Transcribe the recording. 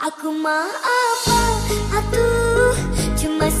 Aku mau apa? Atuh, cuma